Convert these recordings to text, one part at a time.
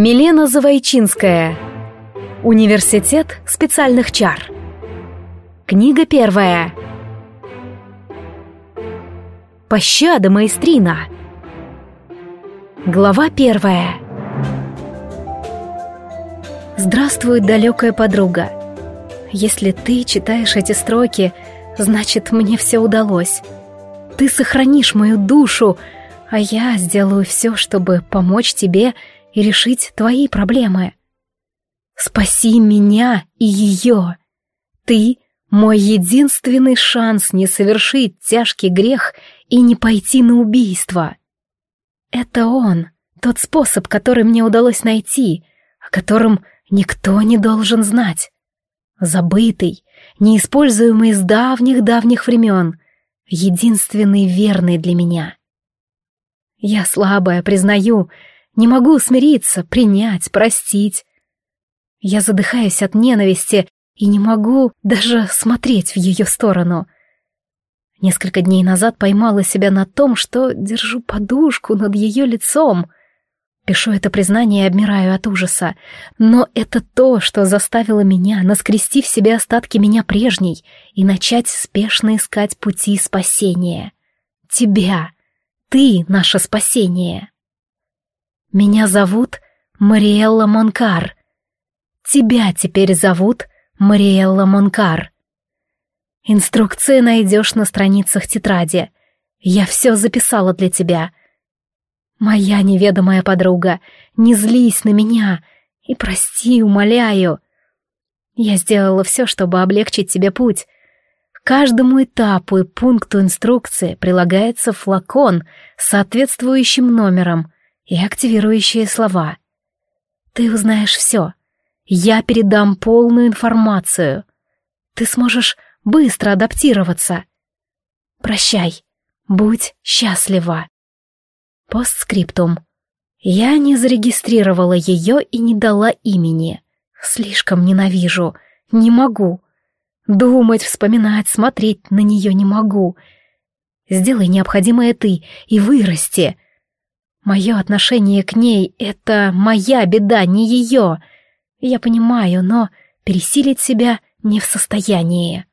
Милена Завойчинская. Университет специальных чар. Книга первая. Пощада, маэстрина. Глава первая. Здравствуй, далекая подруга. Если ты читаешь эти строки, значит, мне все удалось. Ты сохранишь мою душу, а я сделаю все, чтобы помочь тебе и решить твои проблемы. Спаси меня и ее. Ты — мой единственный шанс не совершить тяжкий грех и не пойти на убийство. Это он, тот способ, который мне удалось найти, о котором никто не должен знать. Забытый, неиспользуемый с давних-давних времен, единственный верный для меня. Я слабая, признаю, не могу смириться, принять, простить. Я задыхаюсь от ненависти и не могу даже смотреть в ее сторону. Несколько дней назад поймала себя на том, что держу подушку над ее лицом. Пишу это признание и обмираю от ужаса. Но это то, что заставило меня наскрести в себе остатки меня прежней и начать спешно искать пути спасения. Тебя. Ты — наше спасение. Меня зовут Мариэлла Монкар. Тебя теперь зовут Мариэлла Монкар. Инструкции найдешь на страницах тетради. Я все записала для тебя. Моя неведомая подруга, не злись на меня и прости, умоляю. Я сделала все, чтобы облегчить тебе путь. К каждому этапу и пункту инструкции прилагается флакон с соответствующим номером — и активирующие слова. Ты узнаешь все. Я передам полную информацию. Ты сможешь быстро адаптироваться. Прощай. Будь счастлива. Постскриптум. Я не зарегистрировала ее и не дала имени. Слишком ненавижу. Не могу. Думать, вспоминать, смотреть на нее не могу. Сделай необходимое ты и вырасти. Мое отношение к ней — это моя беда, не ее. Я понимаю, но пересилить себя не в состоянии.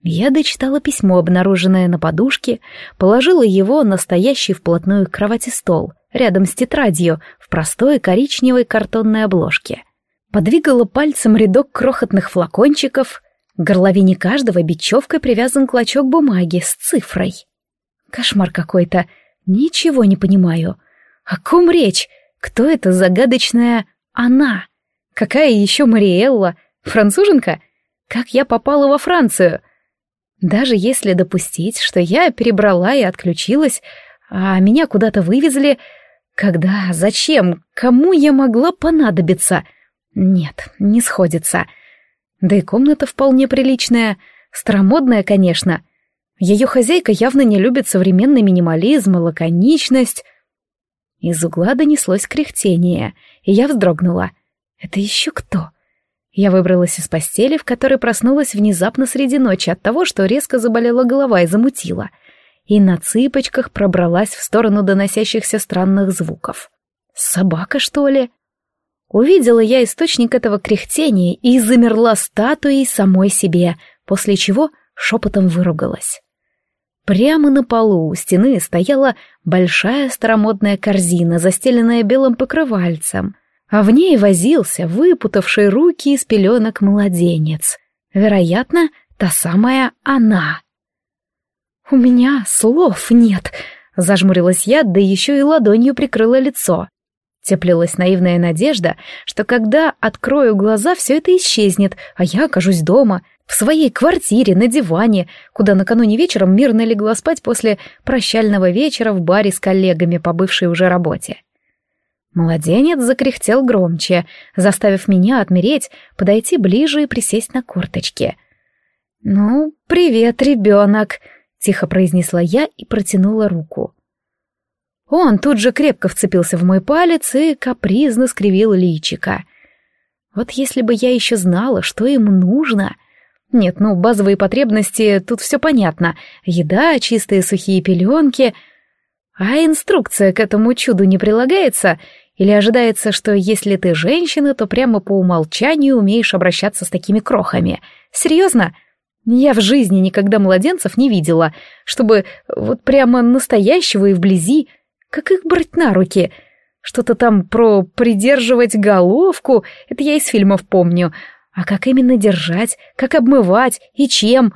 Я дочитала письмо, обнаруженное на подушке, положила его на стоящий вплотную к кровати стол, рядом с тетрадью, в простой коричневой картонной обложке. Подвигала пальцем рядок крохотных флакончиков, к горловине каждого бечевкой привязан клочок бумаги с цифрой. Кошмар какой-то. Ничего не понимаю. О ком речь? Кто эта загадочная «она»? Какая еще Мариэлла? Француженка? Как я попала во Францию? Даже если допустить, что я перебрала и отключилась, а меня куда-то вывезли, когда, зачем, кому я могла понадобиться? Нет, не сходится. Да и комната вполне приличная, старомодная, конечно — ее хозяйка явно не любит современный минимализм и лаконичность. Из угла донеслось кряхтение, и я вздрогнула. Это еще кто? Я выбралась из постели, в которой проснулась внезапно среди ночи от того, что резко заболела голова и замутила, и на цыпочках пробралась в сторону доносящихся странных звуков. Собака, что ли? Увидела я источник этого кряхтения и замерла статуей самой себе, после чего шепотом выругалась. Прямо на полу у стены стояла большая старомодная корзина, застеленная белым покрывальцем, а в ней возился выпутавший руки из пеленок младенец. Вероятно, та самая она. «У меня слов нет», — зажмурилась я, да еще и ладонью прикрыла лицо. Теплилась наивная надежда, что когда открою глаза, все это исчезнет, а я окажусь дома — в своей квартире, на диване, куда накануне вечером мирно легла спать после прощального вечера в баре с коллегами по бывшей уже работе. Младенец закряхтел громче, заставив меня отмереть, подойти ближе и присесть на корточки. «Ну, привет, ребенок», — тихо произнесла я и протянула руку. Он тут же крепко вцепился в мой палец и капризно скривил личика. Вот если бы я еще знала, что ему нужно, нет, ну, базовые потребности, тут все понятно. Еда, чистые сухие пеленки. А инструкция к этому чуду не прилагается? Или ожидается, что если ты женщина, то прямо по умолчанию умеешь обращаться с такими крохами? Серьезно? Я в жизни никогда младенцев не видела, чтобы вот прямо настоящего и вблизи, как их брать на руки. Что-то там про придерживать головку, это я из фильмов помню. А как именно держать, как обмывать и чем?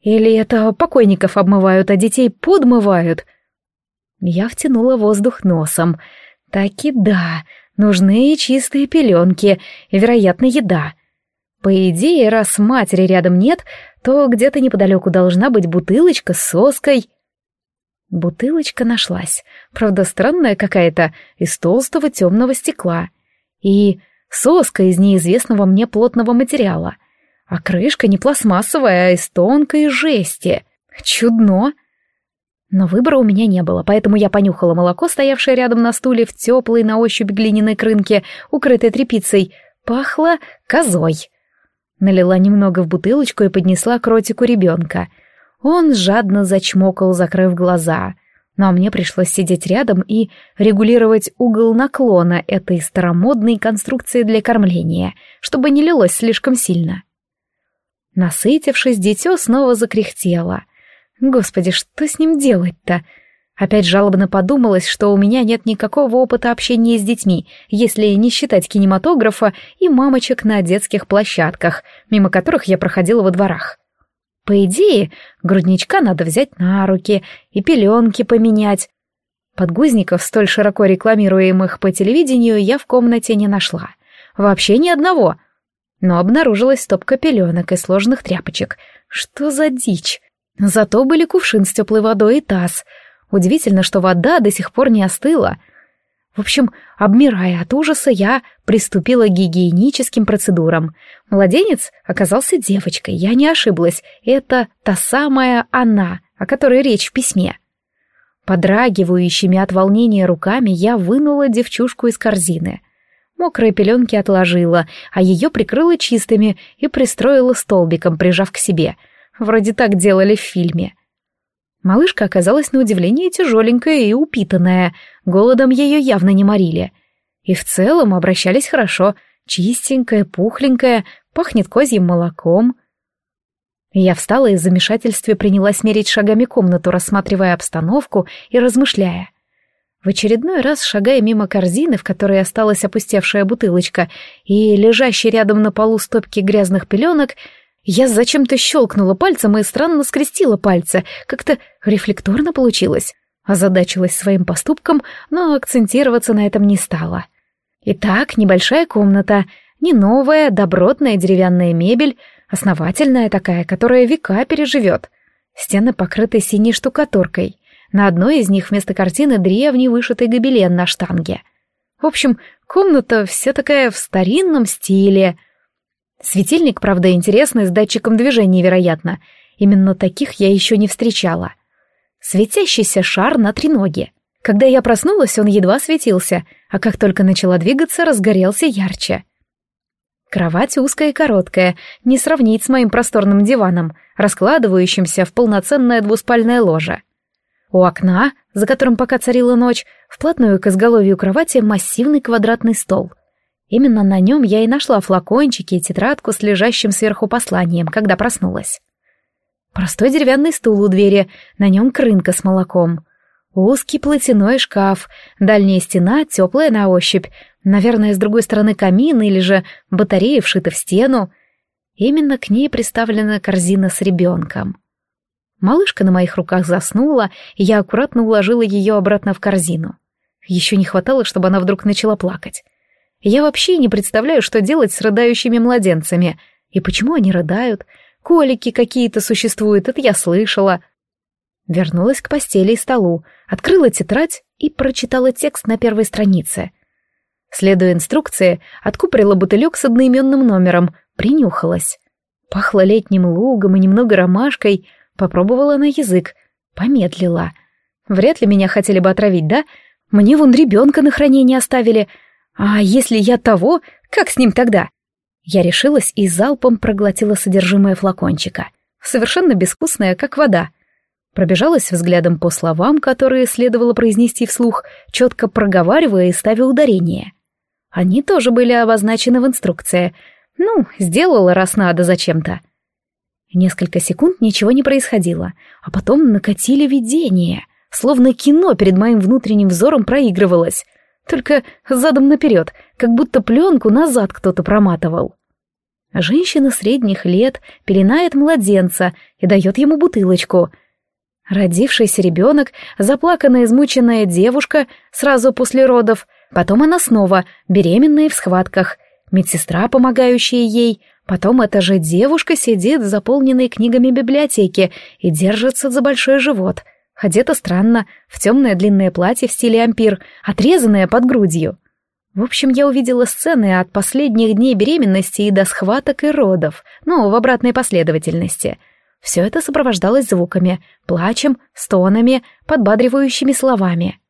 Или это покойников обмывают, а детей подмывают? Я втянула воздух носом — Таки да, нужны и чистые пеленки, и, вероятно, еда. По идее, раз матери рядом нет, то где-то неподалеку должна быть бутылочка с соской. Бутылочка нашлась, правда, странная какая-то, из толстого темного стекла. И соска из неизвестного мне плотного материала. А крышка не пластмассовая, а из тонкой жести. Чудно. Но выбора у меня не было, поэтому я понюхала молоко, стоявшее рядом на стуле в теплой на ощупь глиняной крынке, укрытой тряпицей. Пахло козой. Налила немного в бутылочку и поднесла к ротику ребенка. Он жадно зачмокал, закрыв глаза. Но мне пришлось сидеть рядом и регулировать угол наклона этой старомодной конструкции для кормления, чтобы не лилось слишком сильно. Насытившись, дитё снова закряхтело — Господи, что с ним делать-то? Опять жалобно подумалось, что у меня нет никакого опыта общения с детьми, если не считать кинематографа и мамочек на детских площадках, мимо которых я проходила во дворах. По идее, грудничка надо взять на руки и пеленки поменять. Подгузников, столь широко рекламируемых по телевидению, я в комнате не нашла. Вообще ни одного. Но обнаружилась стопка пеленок и сложных тряпочек. Что за дичь? Зато были кувшин с теплой водой и таз. Удивительно, что вода до сих пор не остыла. В общем, обмирая от ужаса, я приступила к гигиеническим процедурам. Младенец оказался девочкой, я не ошиблась. Это та самая она, о которой речь в письме. Подрагивающими от волнения руками я вынула девчушку из корзины. Мокрые пеленки отложила, а ее прикрыла чистыми и пристроила столбиком, прижав к себе — Вроде так делали в фильме. Малышка оказалась на удивление тяжеленькая и упитанная, голодом ее явно не морили. И в целом обращались хорошо, чистенькая, пухленькая, пахнет козьим молоком. Я встала и в замешательстве принялась мерить шагами комнату, рассматривая обстановку и размышляя. В очередной раз, шагая мимо корзины, в которой осталась опустевшая бутылочка, и лежащей рядом на полу стопки грязных пеленок, я зачем-то щелкнула пальцем и странно скрестила пальцы, как-то рефлекторно получилось. Озадачилась своим поступком, но акцентироваться на этом не стала. Итак, небольшая комната, не новая, добротная деревянная мебель, основательная такая, которая века переживет. Стены покрыты синей штукатуркой. На одной из них вместо картины древний вышитый гобелен на штанге. В общем, комната вся такая в старинном стиле — Светильник, правда, интересный, с датчиком движения, вероятно. Именно таких я еще не встречала. Светящийся шар на треноге. Когда я проснулась, он едва светился, а как только начала двигаться, разгорелся ярче. Кровать узкая и короткая, не сравнить с моим просторным диваном, раскладывающимся в полноценное двуспальное ложе. У окна, за которым пока царила ночь, вплотную к изголовью кровати массивный квадратный стол — Именно на нем я и нашла флакончики и тетрадку с лежащим сверху посланием, когда проснулась. Простой деревянный стул у двери, на нем крынка с молоком. Узкий платяной шкаф, дальняя стена, теплая на ощупь, наверное, с другой стороны камин или же батарея вшита в стену. Именно к ней приставлена корзина с ребенком. Малышка на моих руках заснула, и я аккуратно уложила ее обратно в корзину. Еще не хватало, чтобы она вдруг начала плакать. Я вообще не представляю, что делать с рыдающими младенцами. И почему они рыдают? Колики какие-то существуют, это я слышала. Вернулась к постели и столу, открыла тетрадь и прочитала текст на первой странице. Следуя инструкции, откупорила бутылек с одноименным номером, принюхалась. Пахло летним лугом и немного ромашкой, попробовала на язык, помедлила. Вряд ли меня хотели бы отравить, да? Мне вон ребенка на хранение оставили, а если я того, как с ним тогда? Я решилась и залпом проглотила содержимое флакончика. Совершенно безвкусное, как вода. Пробежалась взглядом по словам, которые следовало произнести вслух, четко проговаривая и ставя ударение. Они тоже были обозначены в инструкции. Ну, сделала раз надо зачем-то. Несколько секунд ничего не происходило, а потом накатили видения, словно кино перед моим внутренним взором проигрывалось, только задом наперед, как будто пленку назад кто-то проматывал. Женщина средних лет пеленает младенца и дает ему бутылочку — Родившийся ребенок, заплаканная измученная девушка сразу после родов, потом она снова беременная в схватках, медсестра, помогающая ей, потом эта же девушка сидит в заполненной книгами библиотеке и держится за большой живот, одета странно, в темное длинное платье в стиле ампир, отрезанное под грудью. В общем, я увидела сцены от последних дней беременности и до схваток и родов, но в обратной последовательности — все это сопровождалось звуками, плачем, стонами, подбадривающими словами.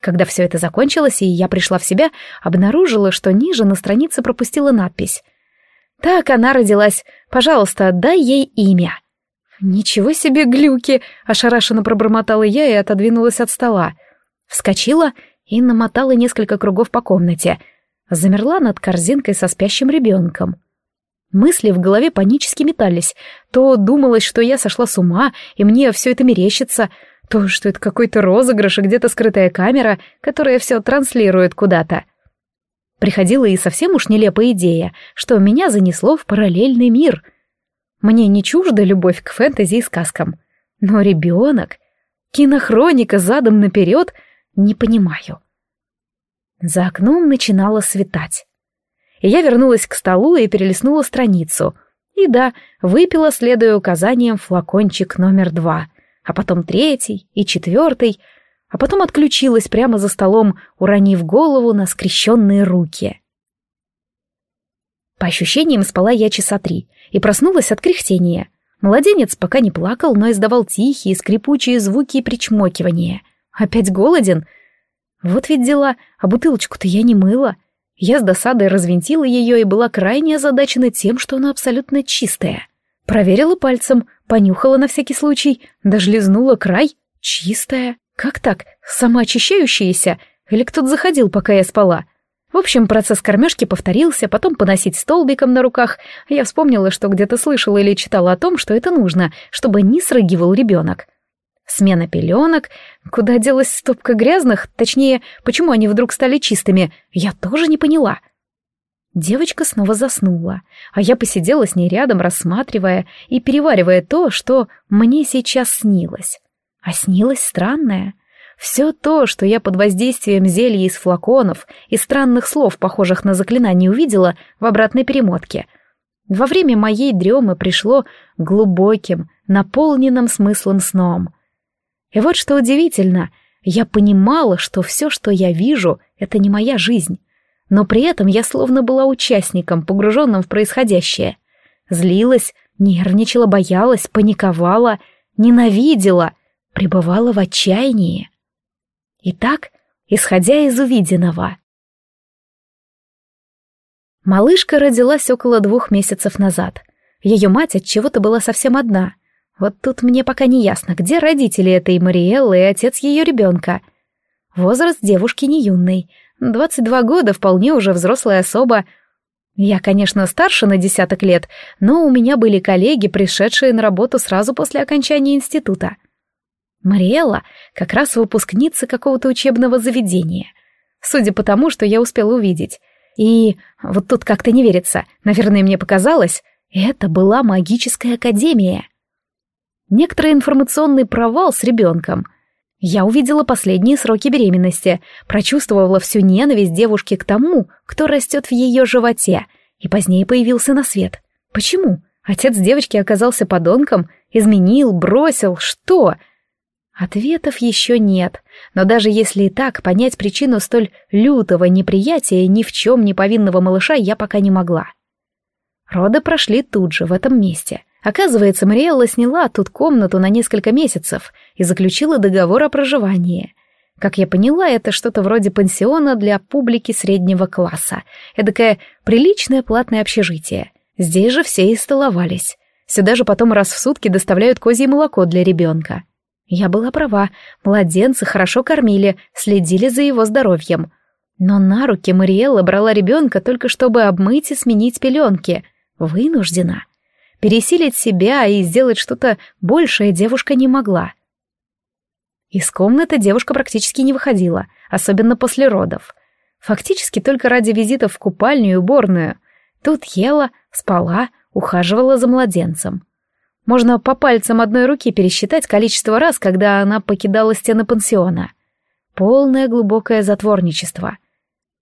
Когда все это закончилось, и я пришла в себя, обнаружила, что ниже на странице пропустила надпись. «Так она родилась. Пожалуйста, дай ей имя». «Ничего себе глюки!» — ошарашенно пробормотала я и отодвинулась от стола. Вскочила и намотала несколько кругов по комнате. Замерла над корзинкой со спящим ребенком. Мысли в голове панически метались. То думалось, что я сошла с ума, и мне все это мерещится, то, что это какой-то розыгрыш и где-то скрытая камера, которая все транслирует куда-то. Приходила и совсем уж нелепая идея, что меня занесло в параллельный мир. Мне не чужда любовь к фэнтези и сказкам. Но ребенок, кинохроника задом наперед, не понимаю. За окном начинало светать и я вернулась к столу и перелистнула страницу. И да, выпила, следуя указаниям, флакончик номер два, а потом третий и четвертый, а потом отключилась прямо за столом, уронив голову на скрещенные руки. По ощущениям спала я часа три и проснулась от кряхтения. Младенец пока не плакал, но издавал тихие, скрипучие звуки и причмокивания. Опять голоден? Вот ведь дела, а бутылочку-то я не мыла. Я с досадой развинтила ее и была крайне озадачена тем, что она абсолютно чистая. Проверила пальцем, понюхала на всякий случай, даже лизнула край. Чистая. Как так? Самоочищающаяся? Или кто-то заходил, пока я спала? В общем, процесс кормежки повторился, потом поносить столбиком на руках. Я вспомнила, что где-то слышала или читала о том, что это нужно, чтобы не срыгивал ребенок. Смена пеленок, куда делась стопка грязных, точнее, почему они вдруг стали чистыми, я тоже не поняла. Девочка снова заснула, а я посидела с ней рядом, рассматривая и переваривая то, что мне сейчас снилось. А снилось странное. Все то, что я под воздействием зелья из флаконов и странных слов, похожих на заклинание, увидела в обратной перемотке. Во время моей дремы пришло глубоким, наполненным смыслом сном — и вот что удивительно, я понимала, что все, что я вижу, это не моя жизнь. Но при этом я словно была участником, погруженным в происходящее. Злилась, нервничала, боялась, паниковала, ненавидела, пребывала в отчаянии. Итак, исходя из увиденного. Малышка родилась около двух месяцев назад. Ее мать от чего-то была совсем одна — вот тут мне пока не ясно, где родители этой Мариэллы и отец ее ребенка. Возраст девушки не юный. 22 года, вполне уже взрослая особа. Я, конечно, старше на десяток лет, но у меня были коллеги, пришедшие на работу сразу после окончания института. Мариэлла как раз выпускница какого-то учебного заведения. Судя по тому, что я успела увидеть. И вот тут как-то не верится, наверное, мне показалось, это была магическая академия некоторый информационный провал с ребенком. Я увидела последние сроки беременности, прочувствовала всю ненависть девушки к тому, кто растет в ее животе, и позднее появился на свет. Почему? Отец девочки оказался подонком, изменил, бросил, что? Ответов еще нет, но даже если и так, понять причину столь лютого неприятия ни в чем не повинного малыша я пока не могла. Роды прошли тут же, в этом месте — Оказывается, Мариэлла сняла тут комнату на несколько месяцев и заключила договор о проживании. Как я поняла, это что-то вроде пансиона для публики среднего класса. Эдакое приличное платное общежитие. Здесь же все и столовались. Сюда же потом раз в сутки доставляют козье молоко для ребенка. Я была права, младенца хорошо кормили, следили за его здоровьем. Но на руки Мариэлла брала ребенка только чтобы обмыть и сменить пеленки. Вынуждена. Пересилить себя и сделать что-то большее девушка не могла. Из комнаты девушка практически не выходила, особенно после родов. Фактически только ради визитов в купальню и уборную. Тут ела, спала, ухаживала за младенцем. Можно по пальцам одной руки пересчитать количество раз, когда она покидала стены пансиона. Полное глубокое затворничество.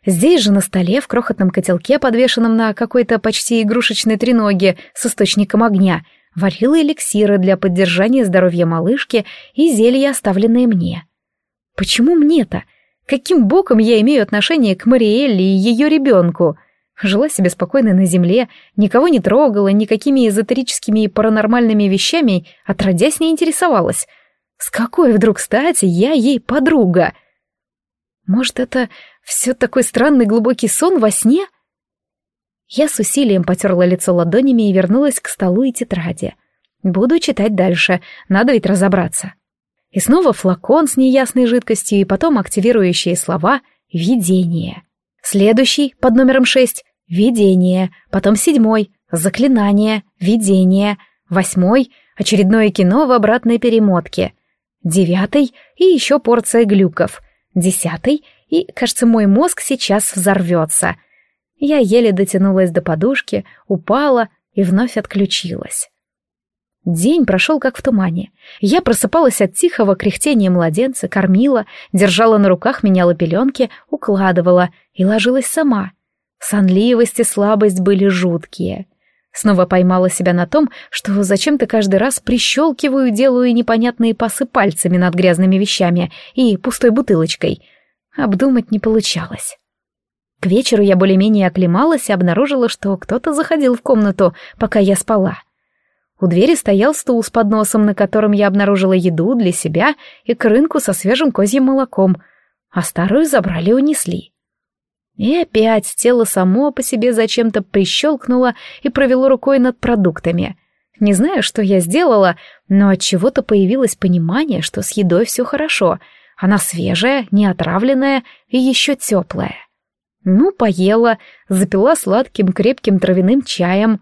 Здесь же на столе в крохотном котелке, подвешенном на какой-то почти игрушечной треноге с источником огня, варила эликсиры для поддержания здоровья малышки и зелья, оставленные мне. Почему мне-то? Каким боком я имею отношение к Мариэлле и ее ребенку — Жила себе спокойно на земле, никого не трогала, никакими эзотерическими и паранормальными вещами отродясь не интересовалась. С какой вдруг стати я ей подруга? Может, это все такой странный глубокий сон во сне? Я с усилием потерла лицо ладонями и вернулась к столу и тетради. Буду читать дальше, надо ведь разобраться. И снова флакон с неясной жидкостью, и потом активирующие слова «видение». Следующий, под номером шесть, Видение, потом седьмой, заклинание, видение, восьмой, очередное кино в обратной перемотке, девятый и еще порция глюков, десятый, и, кажется, мой мозг сейчас взорвется. Я еле дотянулась до подушки, упала и вновь отключилась. День прошел как в тумане. Я просыпалась от тихого кряхтения младенца, кормила, держала на руках, меняла пеленки, укладывала и ложилась сама — Сонливость и слабость были жуткие. Снова поймала себя на том, что зачем-то каждый раз прищелкиваю, делаю непонятные пасы пальцами над грязными вещами и пустой бутылочкой. Обдумать не получалось. К вечеру я более-менее оклемалась и обнаружила, что кто-то заходил в комнату, пока я спала. У двери стоял стул с подносом, на котором я обнаружила еду для себя и крынку со свежим козьим молоком, а старую забрали и унесли. И опять тело само по себе зачем-то прищелкнуло и провело рукой над продуктами. Не знаю, что я сделала, но от чего-то появилось понимание, что с едой все хорошо. Она свежая, не отравленная и еще теплая. Ну, поела, запила сладким крепким травяным чаем.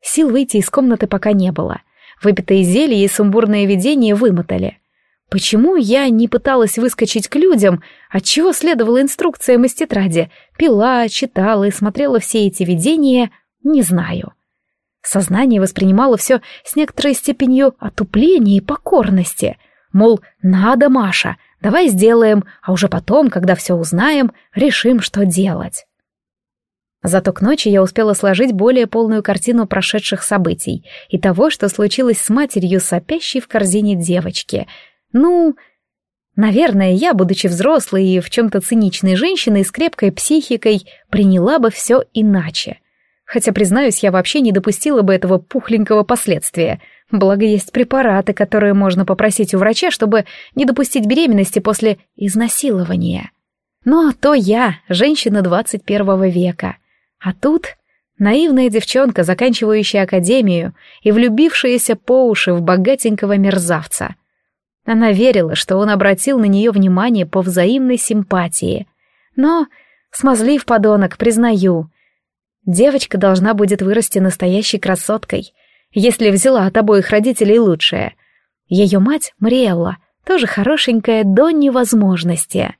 Сил выйти из комнаты пока не было. Выпитые зелья и сумбурное видение вымотали. Почему я не пыталась выскочить к людям, отчего следовала инструкциям из тетради, пила, читала и смотрела все эти видения, не знаю. Сознание воспринимало все с некоторой степенью отупления и покорности. Мол, надо, Маша, давай сделаем, а уже потом, когда все узнаем, решим, что делать. Зато к ночи я успела сложить более полную картину прошедших событий и того, что случилось с матерью сопящей в корзине девочки — ну, наверное, я, будучи взрослой и в чем-то циничной женщиной с крепкой психикой, приняла бы все иначе. Хотя, признаюсь, я вообще не допустила бы этого пухленького последствия. Благо, есть препараты, которые можно попросить у врача, чтобы не допустить беременности после изнасилования. Но то я, женщина 21 века. А тут наивная девчонка, заканчивающая академию и влюбившаяся по уши в богатенького мерзавца — она верила, что он обратил на нее внимание по взаимной симпатии. Но, смазлив подонок, признаю, девочка должна будет вырасти настоящей красоткой, если взяла от обоих родителей лучшее. Ее мать, Мариэлла, тоже хорошенькая до невозможности.